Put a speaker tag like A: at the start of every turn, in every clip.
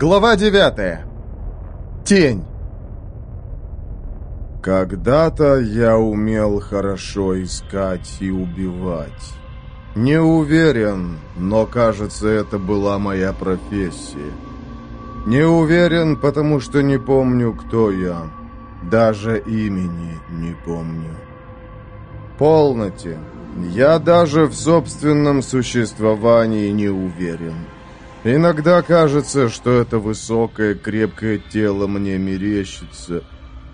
A: Глава 9. Тень.
B: Когда-то я умел хорошо искать и убивать. Не уверен, но кажется, это была моя профессия. Не уверен, потому что не помню, кто я. Даже имени не помню. Полноте. Я даже в собственном существовании не уверен. Иногда кажется, что это высокое, крепкое тело мне мерещится.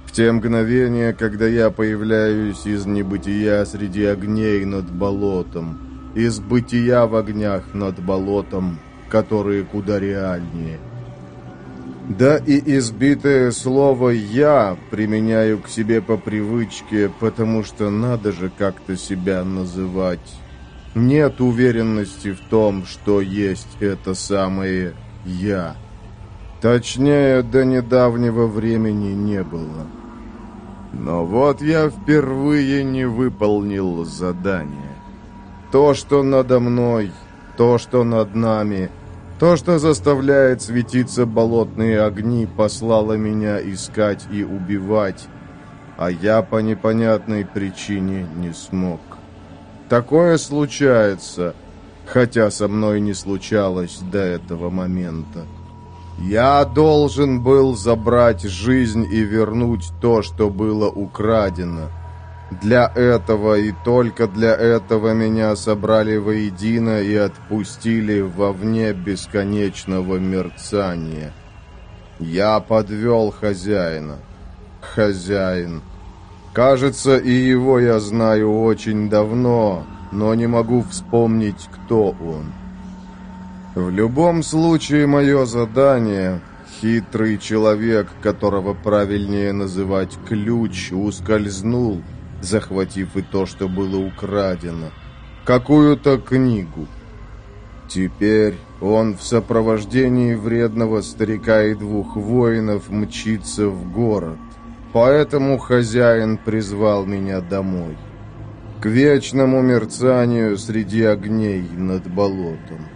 B: В те мгновения, когда я появляюсь из небытия среди огней над болотом, из бытия в огнях над болотом, которые куда реальнее. Да и избитое слово «я» применяю к себе по привычке, потому что надо же как-то себя называть. Нет уверенности в том, что есть это самое «я». Точнее, до недавнего времени не было. Но вот я впервые не выполнил задание. То, что надо мной, то, что над нами, то, что заставляет светиться болотные огни, послало меня искать и убивать, а я по непонятной причине не смог. Такое случается, хотя со мной не случалось до этого момента. Я должен был забрать жизнь и вернуть то, что было украдено. Для этого и только для этого меня собрали воедино и отпустили вовне бесконечного мерцания. Я подвел хозяина. Хозяин Кажется, и его я знаю очень давно, но не могу вспомнить, кто он. В любом случае, мое задание — хитрый человек, которого правильнее называть ключ, ускользнул, захватив и то, что было украдено. Какую-то книгу. Теперь он в сопровождении вредного старика и двух воинов мчится в город. Поэтому хозяин призвал меня домой. К вечному мерцанию среди огней над болотом.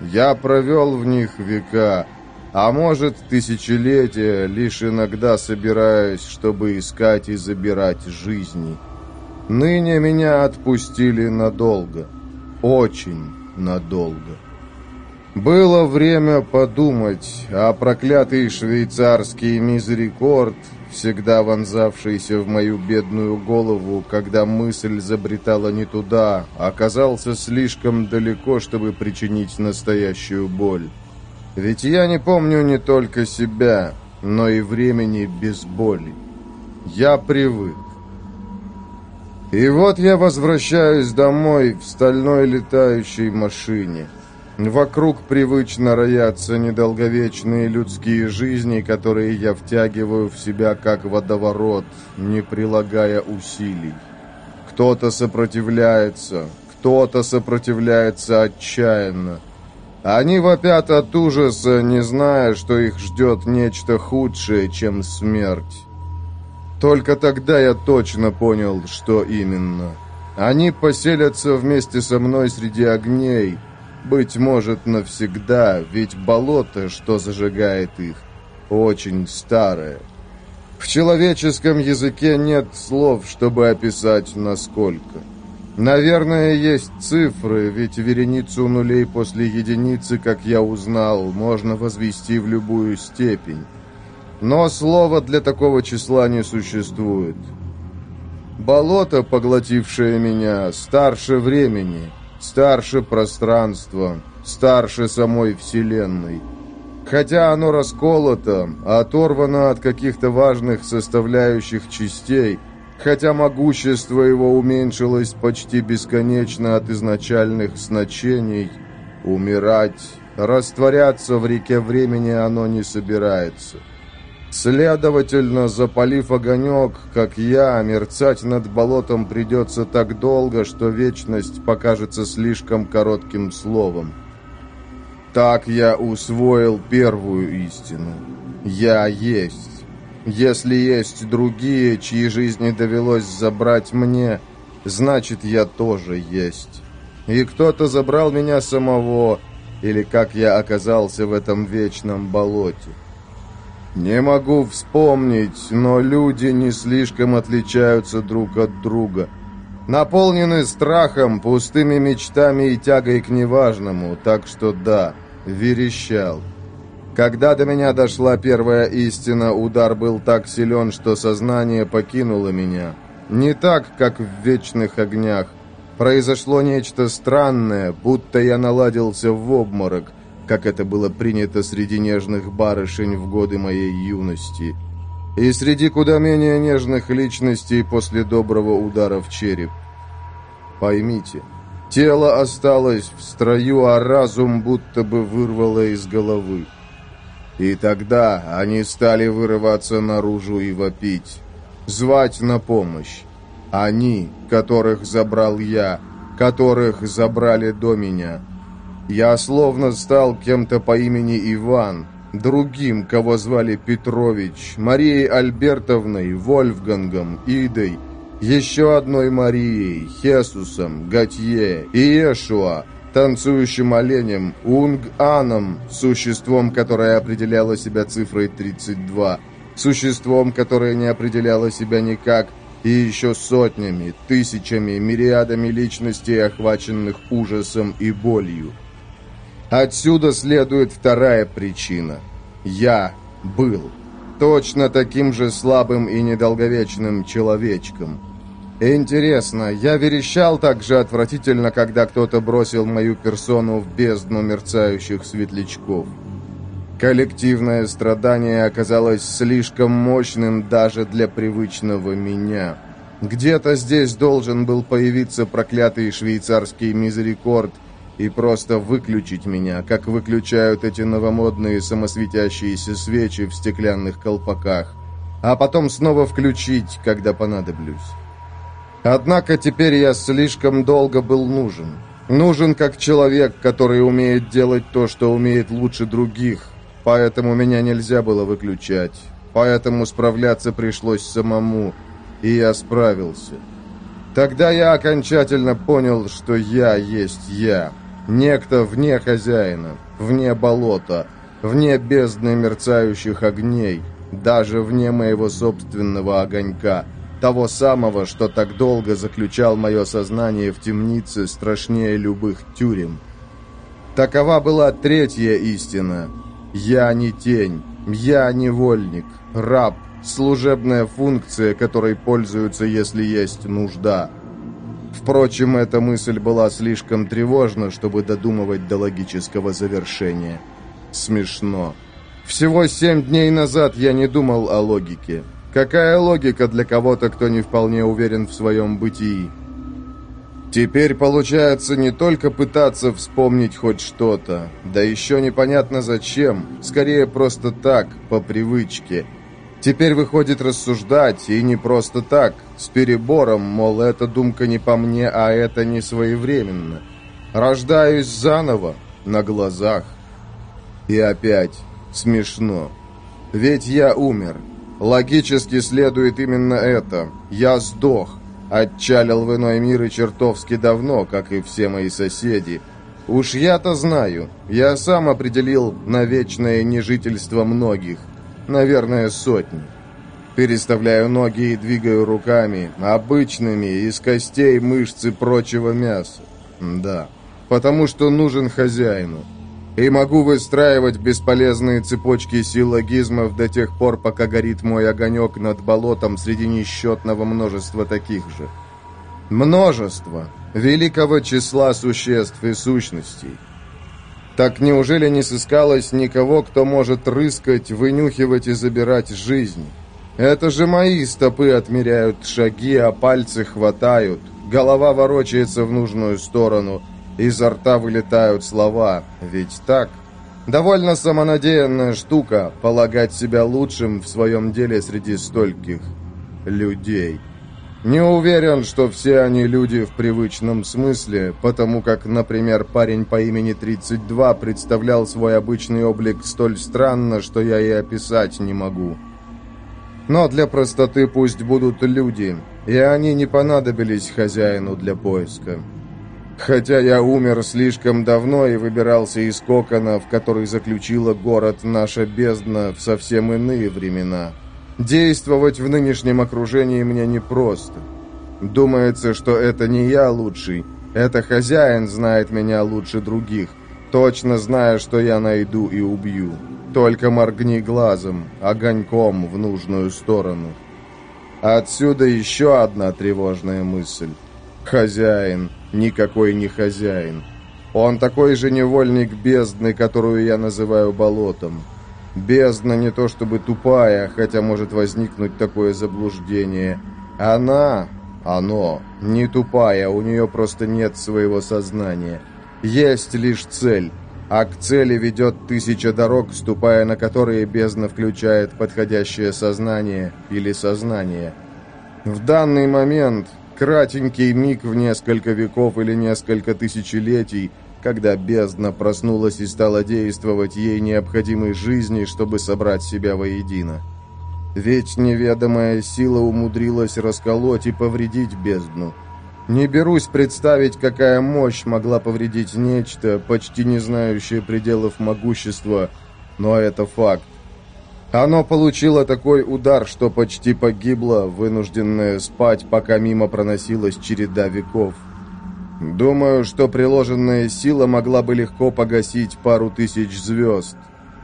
B: Я провел в них века, а может тысячелетия, лишь иногда собираюсь, чтобы искать и забирать жизни. Ныне меня отпустили надолго, очень надолго. Было время подумать, а проклятый швейцарский мизерикорд всегда вонзавшийся в мою бедную голову, когда мысль забретала не туда, оказался слишком далеко, чтобы причинить настоящую боль. Ведь я не помню не только себя, но и времени без боли. Я привык. И вот я возвращаюсь домой в стальной летающей машине. Вокруг привычно роятся недолговечные людские жизни, которые я втягиваю в себя как водоворот, не прилагая усилий. Кто-то сопротивляется, кто-то сопротивляется отчаянно. Они вопят от ужаса, не зная, что их ждет нечто худшее, чем смерть. Только тогда я точно понял, что именно. Они поселятся вместе со мной среди огней, быть может, навсегда, ведь болото, что зажигает их, очень старое. В человеческом языке нет слов, чтобы описать насколько. Наверное, есть цифры, ведь вереницу нулей после единицы, как я узнал, можно возвести в любую степень. Но слова для такого числа не существует. Болото, поглотившее меня, старше времени — старше пространства, старше самой Вселенной. Хотя оно расколото, оторвано от каких-то важных составляющих частей, хотя могущество его уменьшилось почти бесконечно от изначальных значений, умирать, растворяться в реке времени оно не собирается. Следовательно, запалив огонек, как я, мерцать над болотом придется так долго, что вечность покажется слишком коротким словом. Так я усвоил первую истину. Я есть. Если есть другие, чьи жизни довелось забрать мне, значит, я тоже есть. И кто-то забрал меня самого, или как я оказался в этом вечном болоте. Не могу вспомнить, но люди не слишком отличаются друг от друга. Наполнены страхом, пустыми мечтами и тягой к неважному, так что да, верещал. Когда до меня дошла первая истина, удар был так силен, что сознание покинуло меня. Не так, как в вечных огнях. Произошло нечто странное, будто я наладился в обморок, как это было принято среди нежных барышень в годы моей юности. И среди куда менее нежных личностей после доброго удара в череп. Поймите, тело осталось в строю, а разум будто бы вырвало из головы. И тогда они стали вырываться наружу и вопить, звать на помощь. Они, которых забрал я, которых забрали до меня. Я словно стал кем-то по имени Иван, другим, кого звали Петрович, Марией Альбертовной, Вольфгангом, Идой, еще одной Марией, Хесусом, Готье, Иешуа, танцующим оленем, Унг-Аном, существом, которое определяло себя цифрой 32, существом, которое не определяло себя никак, и еще сотнями, тысячами, мириадами личностей, охваченных ужасом и болью. Отсюда следует вторая причина. Я был точно таким же слабым и недолговечным человечком. Интересно, я верещал так же отвратительно, когда кто-то бросил мою персону в бездну мерцающих светлячков. Коллективное страдание оказалось слишком мощным даже для привычного меня. Где-то здесь должен был появиться проклятый швейцарский мизерикорд и просто выключить меня, как выключают эти новомодные самосветящиеся свечи в стеклянных колпаках, а потом снова включить, когда понадоблюсь. Однако теперь я слишком долго был нужен. Нужен как человек, который умеет делать то, что умеет лучше других. Поэтому меня нельзя было выключать. Поэтому справляться пришлось самому. И я справился. Тогда я окончательно понял, что я есть я. Некто вне хозяина, вне болота, вне бездны мерцающих огней, даже вне моего собственного огонька – того самого, что так долго заключал мое сознание в темнице страшнее любых тюрем. Такова была третья истина. Я не тень, я невольник, раб, служебная функция, которой пользуются, если есть нужда. Впрочем, эта мысль была слишком тревожна, чтобы додумывать до логического завершения. Смешно. Всего семь дней назад я не думал о логике. Какая логика для кого-то, кто не вполне уверен в своем бытии? Теперь получается не только пытаться вспомнить хоть что-то, да еще непонятно зачем, скорее просто так, по привычке. Теперь выходит рассуждать, и не просто так, с перебором, мол, эта думка не по мне, а это не своевременно. Рождаюсь заново, на глазах. И опять смешно. Ведь я умер, Логически следует именно это. Я сдох. Отчалил в иной мир и чертовски давно, как и все мои соседи. Уж я-то знаю. Я сам определил на вечное нежительство многих. Наверное, сотни. Переставляю ноги и двигаю руками, обычными, из костей, мышц и прочего мяса. Да, потому что нужен хозяину и могу выстраивать бесполезные цепочки силлогизмов до тех пор, пока горит мой огонек над болотом среди несчетного множества таких же. Множество великого числа существ и сущностей. Так неужели не сыскалось никого, кто может рыскать, вынюхивать и забирать жизнь? Это же мои стопы отмеряют шаги, а пальцы хватают, голова ворочается в нужную сторону – Изо рта вылетают слова, ведь так? Довольно самонадеянная штука полагать себя лучшим в своем деле среди стольких людей. Не уверен, что все они люди в привычном смысле, потому как, например, парень по имени 32 представлял свой обычный облик столь странно, что я и описать не могу. Но для простоты пусть будут люди, и они не понадобились хозяину для поиска. Хотя я умер слишком давно и выбирался из кокона, в который заключила город наша бездна в совсем иные времена. Действовать в нынешнем окружении мне непросто. Думается, что это не я лучший, это хозяин знает меня лучше других, точно зная, что я найду и убью. Только моргни глазом, огоньком в нужную сторону. Отсюда еще одна тревожная мысль. Хозяин, никакой не хозяин. Он такой же невольник бездны, которую я называю болотом. Бездна не то чтобы тупая, хотя может возникнуть такое заблуждение. Она, оно, не тупая, у нее просто нет своего сознания. Есть лишь цель, а к цели ведет тысяча дорог, ступая на которые бездна включает подходящее сознание или сознание. В данный момент Кратенький миг в несколько веков или несколько тысячелетий, когда бездна проснулась и стала действовать ей необходимой жизни, чтобы собрать себя воедино. Ведь неведомая сила умудрилась расколоть и повредить бездну. Не берусь представить, какая мощь могла повредить нечто, почти не знающее пределов могущества, но это факт. Оно получило такой удар, что почти погибло, вынужденное спать, пока мимо проносилась череда веков. Думаю, что приложенная сила могла бы легко погасить пару тысяч звезд.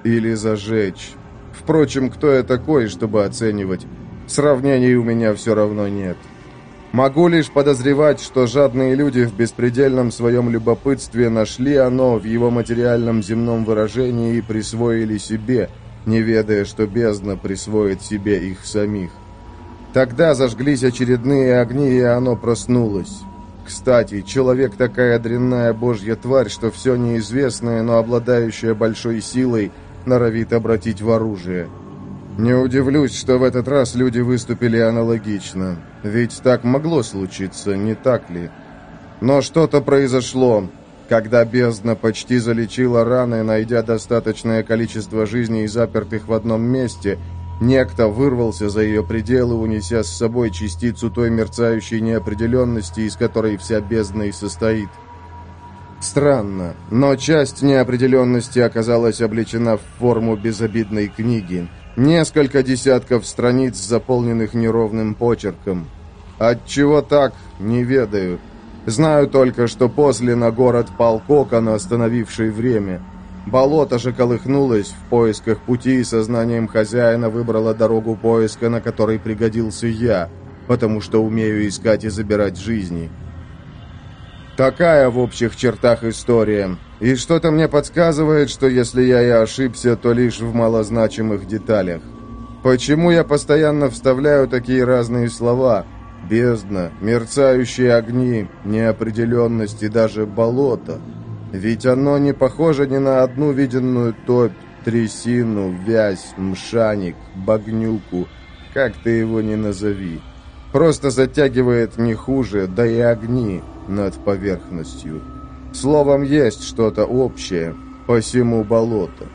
B: Или зажечь. Впрочем, кто я такой, чтобы оценивать? Сравнений у меня все равно нет. Могу лишь подозревать, что жадные люди в беспредельном своем любопытстве нашли оно в его материальном земном выражении и присвоили себе – не ведая, что бездна присвоит себе их самих. Тогда зажглись очередные огни, и оно проснулось. Кстати, человек такая дрянная божья тварь, что все неизвестное, но обладающее большой силой, норовит обратить в оружие. Не удивлюсь, что в этот раз люди выступили аналогично. Ведь так могло случиться, не так ли? Но что-то произошло, когда бездна почти залечила раны, найдя достаточное количество жизней, запертых в одном месте, некто вырвался за ее пределы, унеся с собой частицу той мерцающей неопределенности, из которой вся бездна и состоит. Странно, но часть неопределенности оказалась облечена в форму безобидной книги. Несколько десятков страниц, заполненных неровным почерком. Отчего так, не ведаю. Знаю только, что после на город пал кокон, остановивший время. Болото же колыхнулось в поисках пути, и сознанием хозяина выбрало дорогу поиска, на которой пригодился я, потому что умею искать и забирать жизни. Такая в общих чертах история. И что-то мне подсказывает, что если я и ошибся, то лишь в малозначимых деталях. Почему я постоянно вставляю такие разные слова – Бездна, мерцающие огни, неопределенность и даже болото. Ведь оно не похоже ни на одну виденную топь, трясину, вязь, мшаник, багнюку, как ты его ни назови. Просто затягивает не хуже, да и огни над поверхностью. Словом, есть что-то общее, посему болото.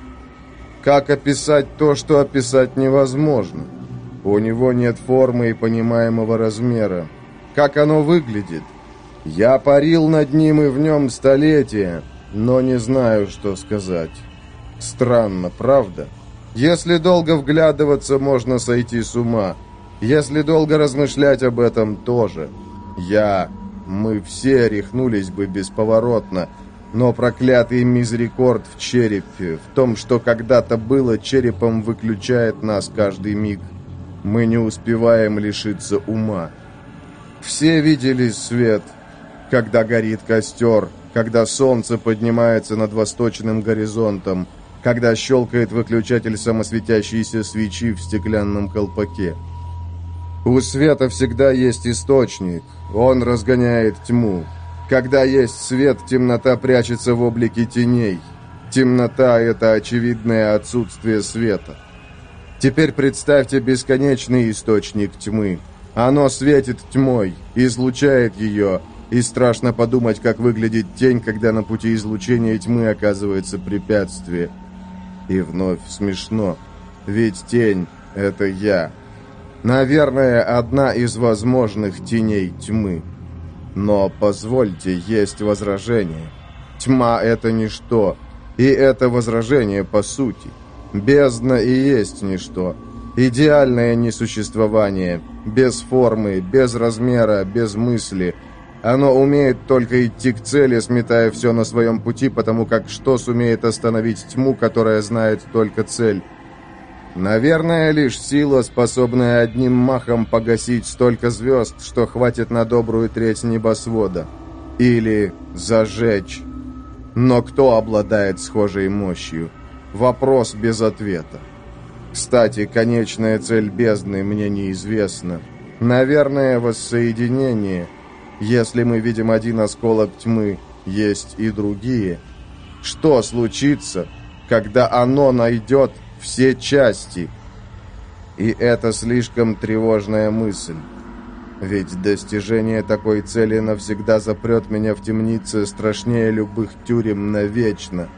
B: Как описать то, что описать невозможно? У него нет формы и понимаемого размера. Как оно выглядит? Я парил над ним и в нем столетия, но не знаю, что сказать. Странно, правда? Если долго вглядываться, можно сойти с ума. Если долго размышлять об этом, тоже. Я... Мы все рехнулись бы бесповоротно, но проклятый мизерикорд в черепе, в том, что когда-то было, черепом выключает нас каждый миг. Мы не успеваем лишиться ума. Все видели свет, когда горит костер, когда солнце поднимается над восточным горизонтом, когда щелкает выключатель самосветящейся свечи в стеклянном колпаке. У света всегда есть источник, он разгоняет тьму. Когда есть свет, темнота прячется в облике теней. Темнота — это очевидное отсутствие света. Теперь представьте бесконечный источник тьмы. Оно светит тьмой, излучает ее, и страшно подумать, как выглядит тень, когда на пути излучения тьмы оказывается препятствие. И вновь смешно, ведь тень — это я. Наверное, одна из возможных теней тьмы. Но, позвольте, есть возражение. Тьма — это ничто, и это возражение по сути. Бездна и есть ничто. Идеальное несуществование, без формы, без размера, без мысли. Оно умеет только идти к цели, сметая все на своем пути, потому как что сумеет остановить тьму, которая знает только цель? Наверное, лишь сила, способная одним махом погасить столько звезд, что хватит на добрую треть небосвода. Или зажечь. Но кто обладает схожей мощью? Вопрос без ответа. Кстати, конечная цель бездны мне неизвестна. Наверное, воссоединение. Если мы видим один осколок тьмы, есть и другие. Что случится, когда оно найдет все части. И это слишком тревожная мысль. Ведь достижение такой цели навсегда запрет меня в темнице страшнее любых тюрем навечно.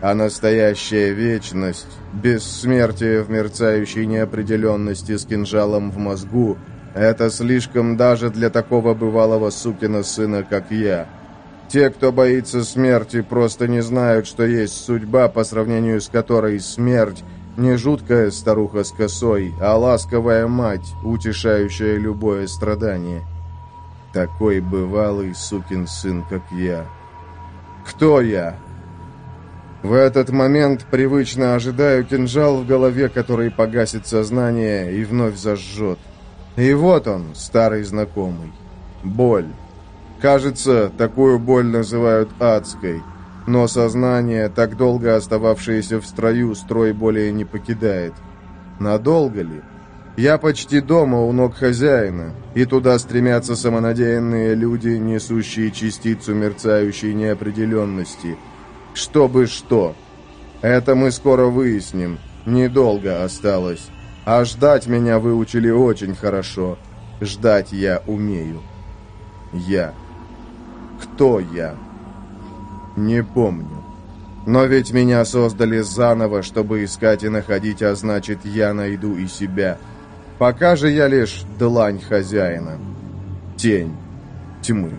B: А настоящая вечность, бессмертие в мерцающей неопределенности с кинжалом в мозгу, это слишком даже для такого бывалого сукина сына, как я. Те, кто боится смерти, просто не знают, что есть судьба, по сравнению с которой смерть не жуткая старуха с косой, а ласковая мать, утешающая любое страдание. Такой бывалый сукин сын, как я. Кто я? В этот момент привычно ожидаю кинжал в голове, который погасит сознание и вновь зажжет. И вот он, старый знакомый. Боль. Кажется, такую боль называют адской – но сознание, так долго остававшееся в строю, строй более не покидает. Надолго ли? Я почти дома у ног хозяина, и туда стремятся самонадеянные люди, несущие частицу мерцающей неопределенности. Чтобы что? Это мы скоро выясним. Недолго осталось. А ждать меня выучили очень хорошо. Ждать я умею. Я. Кто я? Не помню. Но ведь меня создали заново, чтобы искать и находить, а значит, я найду и себя. Пока же я лишь длань хозяина. Тень тьмы.